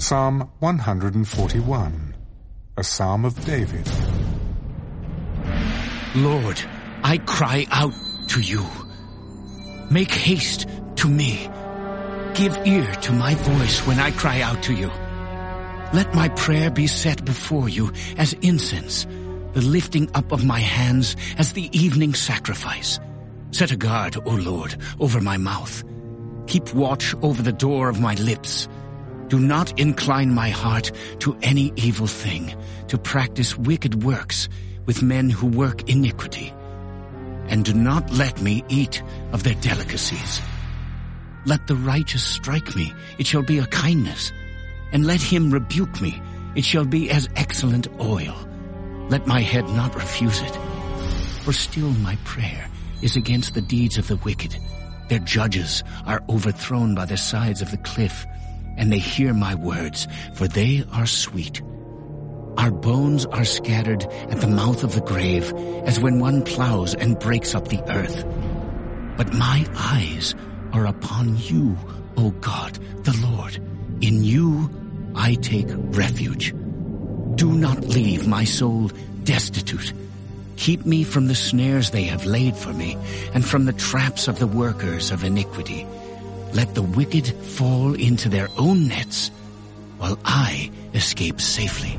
Psalm 141, a psalm of David. Lord, I cry out to you. Make haste to me. Give ear to my voice when I cry out to you. Let my prayer be set before you as incense, the lifting up of my hands as the evening sacrifice. Set a guard, O Lord, over my mouth. Keep watch over the door of my lips. Do not incline my heart to any evil thing, to practice wicked works with men who work iniquity. And do not let me eat of their delicacies. Let the righteous strike me, it shall be a kindness. And let him rebuke me, it shall be as excellent oil. Let my head not refuse it. For still my prayer is against the deeds of the wicked. Their judges are overthrown by the sides of the cliff, and they hear my words, for they are sweet. Our bones are scattered at the mouth of the grave, as when one plows and breaks up the earth. But my eyes are upon you, O God, the Lord. In you I take refuge. Do not leave my soul destitute. Keep me from the snares they have laid for me, and from the traps of the workers of iniquity. Let the wicked fall into their own nets, while I escape safely.